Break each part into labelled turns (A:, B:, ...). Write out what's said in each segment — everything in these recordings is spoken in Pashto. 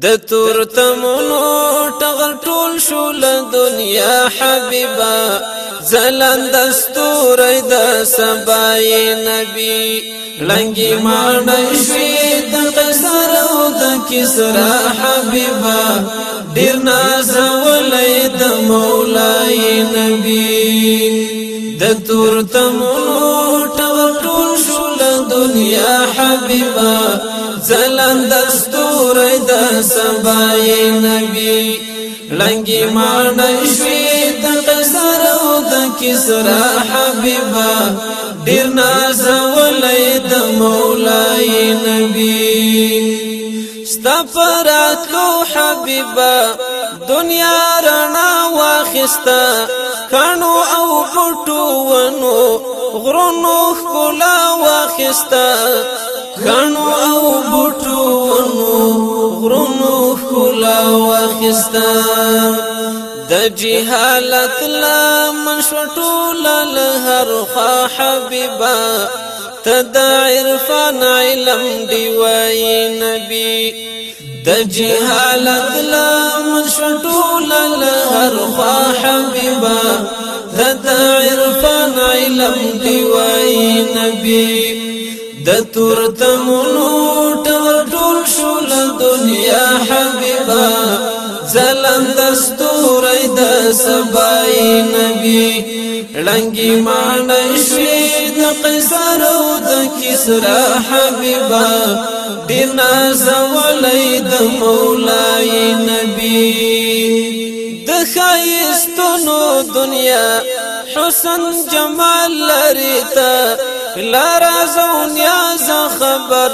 A: د تور تمونو ټغل ټول شول دنیا حبیبا زلند استورې د سبای نبی لنګي مان شي د قصر او د کسرا حبیبا ډیر ناز ولې د مولای نبی د تور تمونو ټغل ټول شول دنیا حبیبا ځلند ستوري د سبا نبی لنګي مان شوي د قصر او د کسرا حبيبا ډیر ناز ولې د مولای نبی استفرات لو حبيبا دنیا رڼا واخستا کانو او پټو ونو غرونو خلا واخستا كانوا او بوتو ونو غرونو کولا وخستا د جهالت لا من شوتو لال هر خوا حبيبا تدا عرفان علم دی وای نبی د جهالت لا من شوتو لال هر خوا حبيبا تدا عرفان علم دی وای نبی د تور تمونو ټول ټول شول دنیا حبیبا زلم دستورې د سبای نبی لنګي مان شي د قیصر او د کسرا حبیبا دین زولې د مولای نبی د خایستونو دنیا حسن جمال لري ته لا يا زونیاز خبر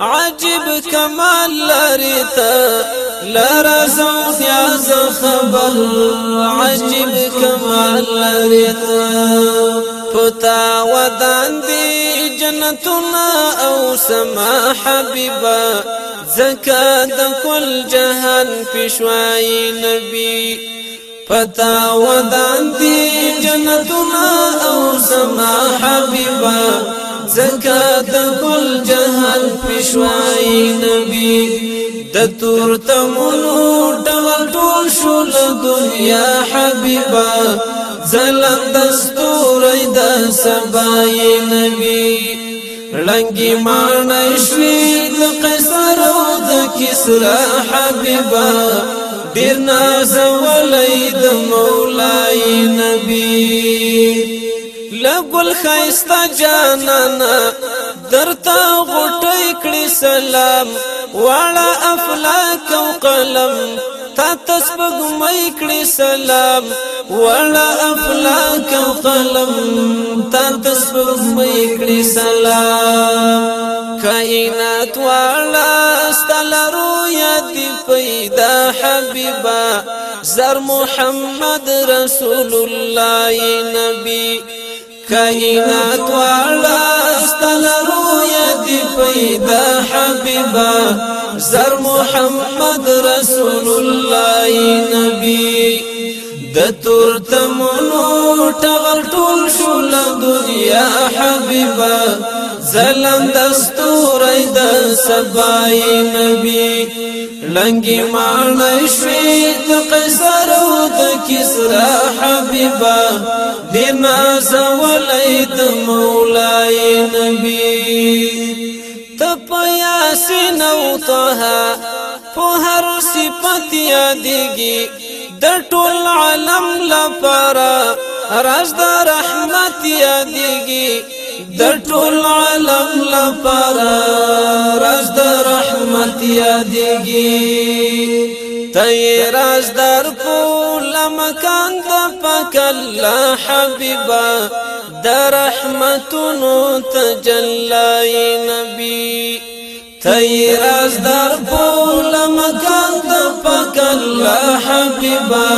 A: عجیب کمال لري لا رازون يا خبر عجب كمال لا ته فتا ودان دي جنتنا او سما حبيبا زكاة كل کل في شوي نبي پتا ودان دی جنتنا او سما حبیبا زکات کل جهان پښوای نبی د تور تمونو ډول ټول شول دنیا حبیبا زلم دستورې د سبای نبی رنگی مانشوی د قیصر او د کسرا حبیبا ډیر نازولای د مولای نبی لګل خيستا جانانا درتا غټي کړي سلام واړه افلاک او قلم تا تسبق مې کړي سلام واړه افلاک او قلم تا تسبق مې کړي سلام کائنات واړه حبيبا زر محمد رسول الله نبي کائنات والا استل روی فيدا حبيبا زر محمد رسول الله نبي د تور تمنو ټغل دنيا شول ظلم دستورې د سبای نبی لنګي مانې شوي د قیصر او د کسرا حبیبا دنا زولید مولای نبی تپیا سينو توها په هر صفت یادګي د ټول عالم لپاره راز د رحمت یادګي د ټول عالم لپاره راز د رحمت یادېږي ته راز در کول مکان د پکل حبیبا د رحمتونو تجلای نبی ته راز در کول مکان د پکل حبیبا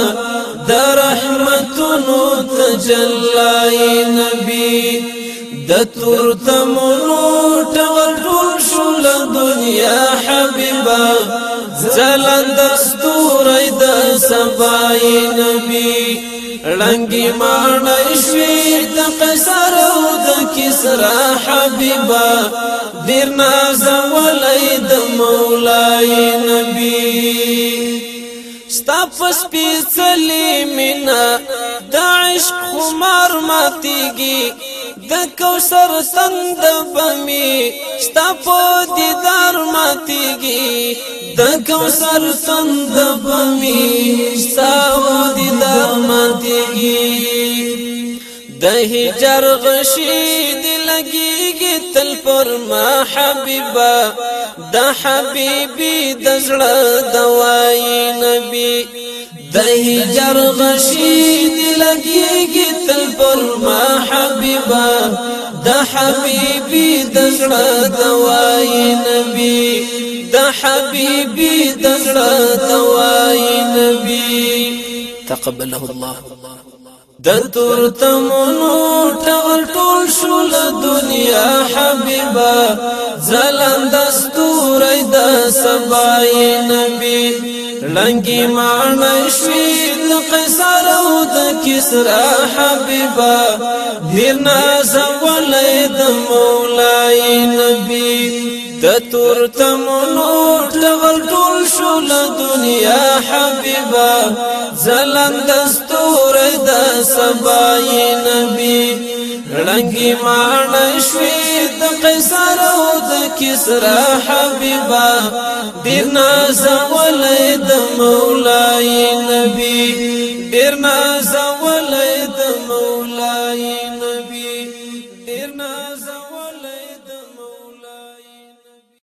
A: د رحمتونو تجلای نبی د تور تمونو ټول ټول شول دنیا حبیبا زلند استورې د سبای نبی رنگی مانای شوی د قیصر او د کسرا حبیبا دیر نازم ولای د مولای نبی ستافس پیچلی مینا د عشق خمار ماتیږي د کوثر سند بمی ستا په دیدار ماتيږي د کوثر سند بمی ستا په دیدار ماتيږي د هجر غشي دی لګيږي تل پر ما حبيبا د حبيبي د زړه دوای نبي دہی جر غشید لگی گی تل پر ما حبیبا دا حبیبی دزڑا دوائی نبی دا حبیبی دزڑا دوائی نبی تقبله الله د تور تمنو تغل تول شول دنیا حبیبا زلند دستور د سبائی نبی لنګي ماړه شوي د قیصر او د کسرا حبیبا دیر نازم ولې د مولای نبی د تور تمنو ټول ټول شو له دنیا حبیبا زلند دستور د سبای نبی لنګي ماړه شوي کسرا حبیبا دیر نازم ولید مولای نبی دیر نازم